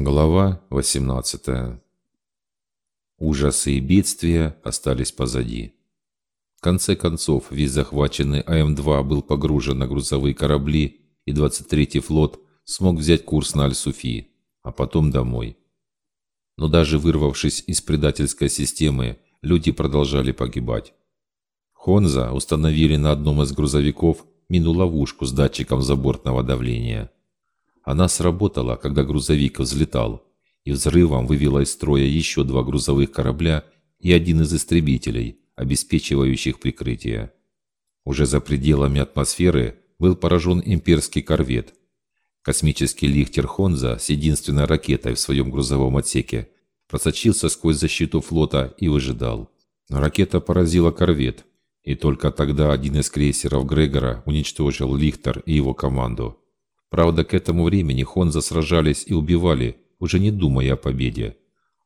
Глава 18 Ужасы и бедствия остались позади. В конце концов, весь захваченный АМ-2 был погружен на грузовые корабли, и 23-й флот смог взять курс на Аль-Суфи, а потом домой. Но даже вырвавшись из предательской системы, люди продолжали погибать. Хонза установили на одном из грузовиков мину-ловушку с датчиком забортного давления – она сработала, когда грузовик взлетал, и взрывом вывела из строя еще два грузовых корабля и один из истребителей, обеспечивающих прикрытие. Уже за пределами атмосферы был поражен имперский корвет. Космический лихтер «Хонза» с единственной ракетой в своем грузовом отсеке просочился сквозь защиту флота и выжидал. ракета поразила корвет, и только тогда один из крейсеров Грегора уничтожил Лихтер и его команду. Правда, к этому времени Хонза сражались и убивали, уже не думая о победе,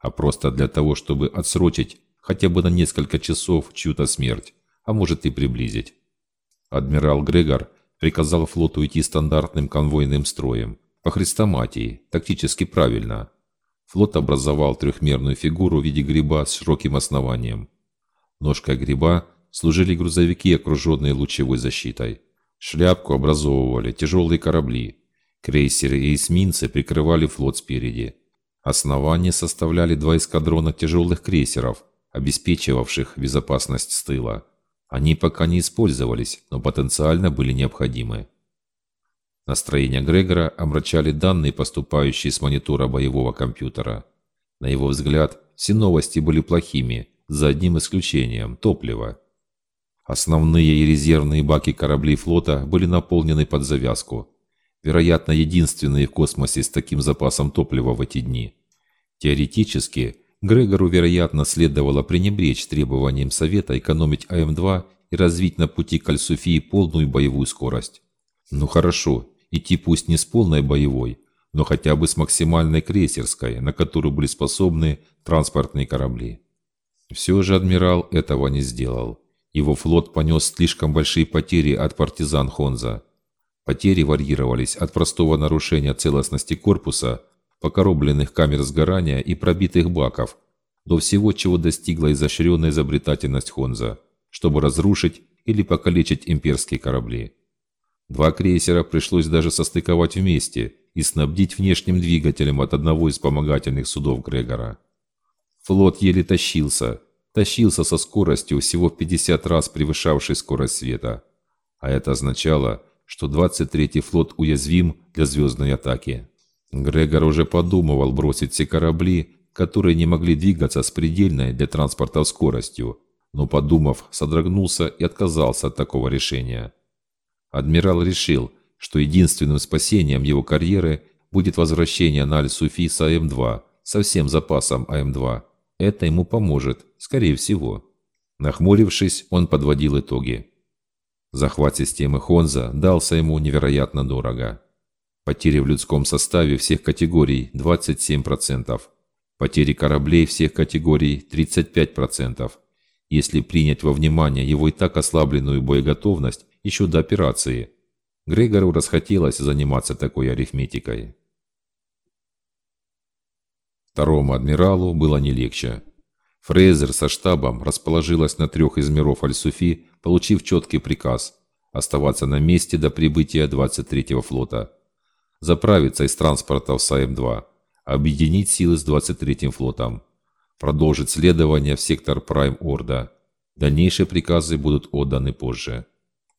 а просто для того, чтобы отсрочить хотя бы на несколько часов чью-то смерть, а может и приблизить. Адмирал Грегор приказал флоту идти стандартным конвойным строем, по хрестоматии, тактически правильно. Флот образовал трехмерную фигуру в виде гриба с широким основанием. Ножкой гриба служили грузовики, окруженные лучевой защитой. Шляпку образовывали тяжелые корабли. Крейсеры и эсминцы прикрывали флот спереди. Основание составляли два эскадрона тяжелых крейсеров, обеспечивавших безопасность с тыла. Они пока не использовались, но потенциально были необходимы. Настроение Грегора омрачали данные, поступающие с монитора боевого компьютера. На его взгляд, все новости были плохими, за одним исключением – топливо. Основные и резервные баки кораблей флота были наполнены под завязку. Вероятно, единственные в космосе с таким запасом топлива в эти дни. Теоретически, Грегору, вероятно, следовало пренебречь требованием Совета экономить АМ-2 и развить на пути к Альсуфии полную боевую скорость. Ну хорошо, идти пусть не с полной боевой, но хотя бы с максимальной крейсерской, на которую были способны транспортные корабли. Все же адмирал этого не сделал. Его флот понес слишком большие потери от партизан Хонза. Потери варьировались от простого нарушения целостности корпуса, покоробленных камер сгорания и пробитых баков, до всего, чего достигла изощренная изобретательность Хонза, чтобы разрушить или покалечить имперские корабли. Два крейсера пришлось даже состыковать вместе и снабдить внешним двигателем от одного из вспомогательных судов Грегора. Флот еле тащился – тащился со скоростью всего в 50 раз превышавшей скорость света. А это означало, что 23-й флот уязвим для звездной атаки. Грегор уже подумывал бросить все корабли, которые не могли двигаться с предельной для транспорта скоростью, но подумав, содрогнулся и отказался от такого решения. Адмирал решил, что единственным спасением его карьеры будет возвращение на Аль-Суфи с АМ-2 со всем запасом АМ-2 это ему поможет, скорее всего. Нахмурившись, он подводил итоги. Захват системы Хонза дался ему невероятно дорого. Потери в людском составе всех категорий 27%. Потери кораблей всех категорий 35%. Если принять во внимание его и так ослабленную боеготовность еще до операции. Грегору расхотелось заниматься такой арифметикой. Второму адмиралу было не легче. Фрейзер со штабом расположилась на трех из миров Аль-Суфи, получив четкий приказ оставаться на месте до прибытия 23-го флота, заправиться из транспортов САМ-2, объединить силы с 23-м флотом, продолжить следование в сектор Прайм-Орда. Дальнейшие приказы будут отданы позже.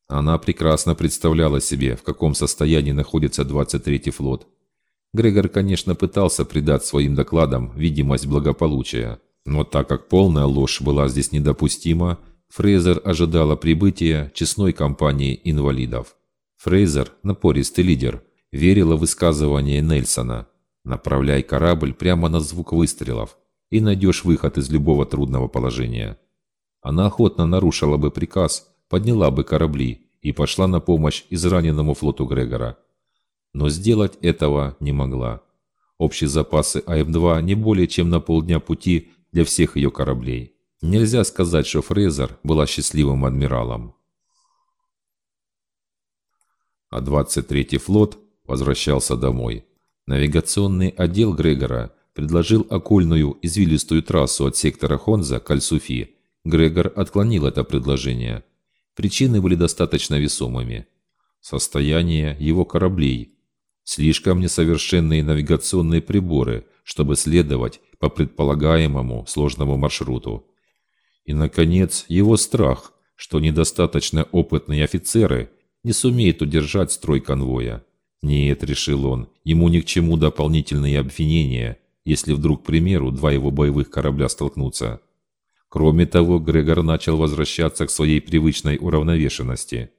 Она прекрасно представляла себе, в каком состоянии находится 23-й флот – Грегор, конечно, пытался придать своим докладам видимость благополучия, но так как полная ложь была здесь недопустима, Фрейзер ожидала прибытия честной компании инвалидов. Фрейзер, напористый лидер, верила в высказывание Нельсона «Направляй корабль прямо на звук выстрелов и найдешь выход из любого трудного положения». Она охотно нарушила бы приказ, подняла бы корабли и пошла на помощь израненному флоту Грегора – но сделать этого не могла. Общие запасы АМ-2 не более чем на полдня пути для всех ее кораблей. Нельзя сказать, что Фрейзер была счастливым адмиралом. А 23-й флот возвращался домой. Навигационный отдел Грегора предложил окольную извилистую трассу от сектора Хонза к Аль-Суфи. Грегор отклонил это предложение. Причины были достаточно весомыми. Состояние его кораблей. Слишком несовершенные навигационные приборы, чтобы следовать по предполагаемому сложному маршруту. И, наконец, его страх, что недостаточно опытные офицеры не сумеют удержать строй конвоя. Нет, решил он, ему ни к чему дополнительные обвинения, если вдруг, к примеру, два его боевых корабля столкнутся. Кроме того, Грегор начал возвращаться к своей привычной уравновешенности.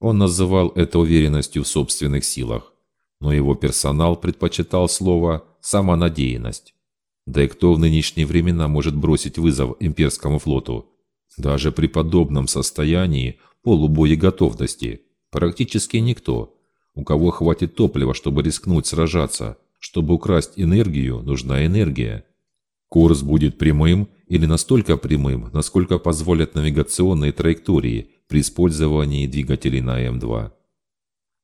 Он называл это уверенностью в собственных силах, но его персонал предпочитал слово «самонадеянность». Да и кто в нынешние времена может бросить вызов имперскому флоту? Даже при подобном состоянии полубоеготовности практически никто. У кого хватит топлива, чтобы рискнуть сражаться? Чтобы украсть энергию, нужна энергия. Курс будет прямым или настолько прямым, насколько позволят навигационные траектории при использовании двигателей на М2.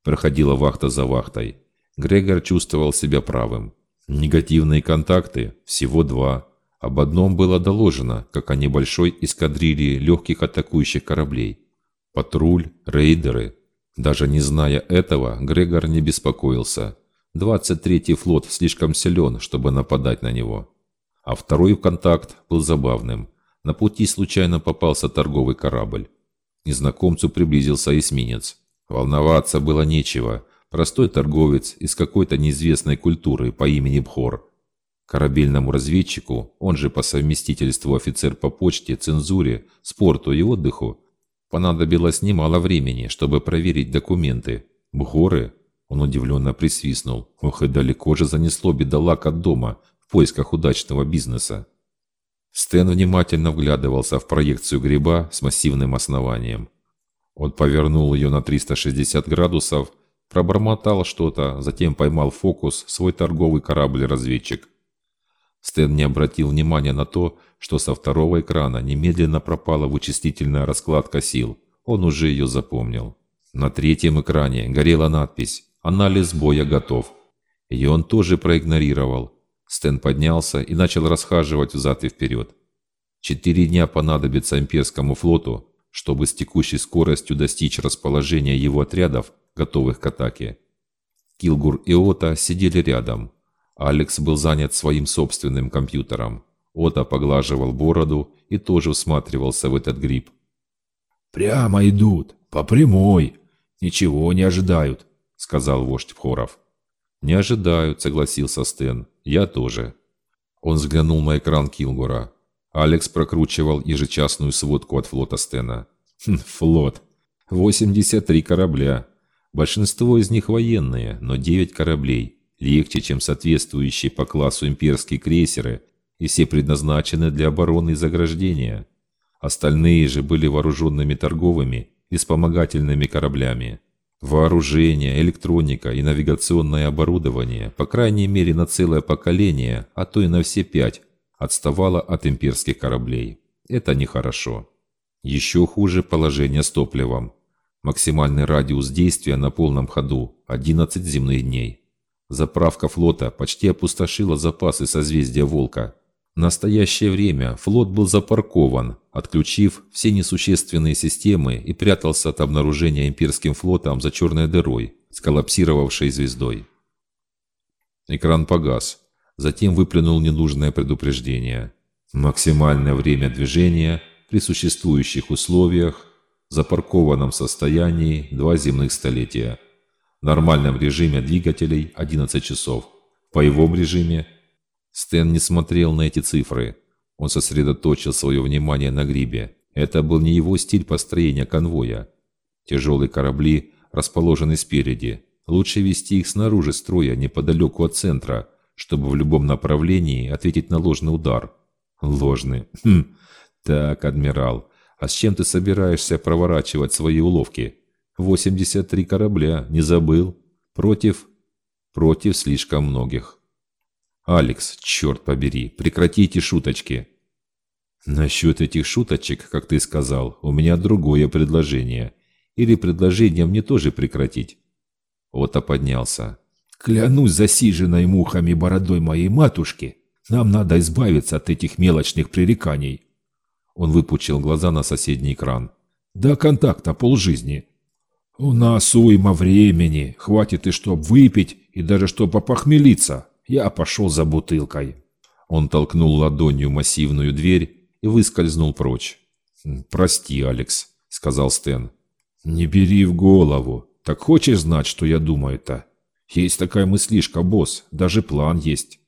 Проходила вахта за вахтой. Грегор чувствовал себя правым. Негативные контакты – всего два. Об одном было доложено, как о небольшой эскадрилье легких атакующих кораблей. Патруль, рейдеры. Даже не зная этого, Грегор не беспокоился. 23-й флот слишком силен, чтобы нападать на него. А второй контакт был забавным. На пути случайно попался торговый корабль. Незнакомцу приблизился эсминец. Волноваться было нечего. Простой торговец из какой-то неизвестной культуры по имени Бхор. Корабельному разведчику, он же по совместительству офицер по почте, цензуре, спорту и отдыху, понадобилось немало времени, чтобы проверить документы. Бхоры? Он удивленно присвистнул. Ох, и далеко же занесло бедолаг от дома, в поисках удачного бизнеса. Стэн внимательно вглядывался в проекцию гриба с массивным основанием. Он повернул ее на 360 градусов, пробормотал что-то, затем поймал фокус свой торговый корабль-разведчик. Стэн не обратил внимания на то, что со второго экрана немедленно пропала вычислительная раскладка сил. Он уже ее запомнил. На третьем экране горела надпись «Анализ боя готов». Ее он тоже проигнорировал, Стэн поднялся и начал расхаживать взад и вперед. Четыре дня понадобится имперскому флоту, чтобы с текущей скоростью достичь расположения его отрядов, готовых к атаке. Килгур и Ота сидели рядом. Алекс был занят своим собственным компьютером. Ота поглаживал бороду и тоже всматривался в этот гриб. «Прямо идут, по прямой. Ничего не ожидают», — сказал вождь Вхоров. «Не ожидают», — согласился Стэн. «Я тоже». Он взглянул на экран Килгора. Алекс прокручивал ежечасную сводку от флота Стена. Хм, «Флот. 83 корабля. Большинство из них военные, но 9 кораблей. Легче, чем соответствующие по классу имперские крейсеры, и все предназначены для обороны и заграждения. Остальные же были вооруженными торговыми и вспомогательными кораблями. Вооружение, электроника и навигационное оборудование, по крайней мере на целое поколение, а то и на все пять, отставало от имперских кораблей. Это нехорошо. Еще хуже положение с топливом. Максимальный радиус действия на полном ходу – 11 земных дней. Заправка флота почти опустошила запасы созвездия Волка – в настоящее время флот был запаркован, отключив все несущественные системы и прятался от обнаружения имперским флотом за черной дырой, сколлапсировавшей звездой. Экран погас. Затем выплюнул ненужное предупреждение. Максимальное время движения при существующих условиях запаркованном состоянии два земных столетия. В нормальном режиме двигателей 11 часов. В боевом режиме Стэн не смотрел на эти цифры. Он сосредоточил свое внимание на грибе. Это был не его стиль построения конвоя. Тяжелые корабли расположены спереди. Лучше вести их снаружи строя, неподалеку от центра, чтобы в любом направлении ответить на ложный удар. Ложный. Хм. Так, адмирал, а с чем ты собираешься проворачивать свои уловки? 83 корабля, не забыл? Против? Против слишком многих. «Алекс, черт побери, прекратите шуточки!» «Насчет этих шуточек, как ты сказал, у меня другое предложение. Или предложение мне тоже прекратить?» Ота поднялся. Клянусь засиженной мухами бородой моей матушки, нам надо избавиться от этих мелочных пререканий. Он выпучил глаза на соседний экран. До контакта полжизни. У нас уйма времени, хватит и чтоб выпить, и даже чтоб опохмелиться. Я пошел за бутылкой. Он толкнул ладонью массивную дверь и выскользнул прочь. «Прости, Алекс», — сказал Стэн. «Не бери в голову. Так хочешь знать, что я думаю-то? Есть такая мыслишка, босс, даже план есть.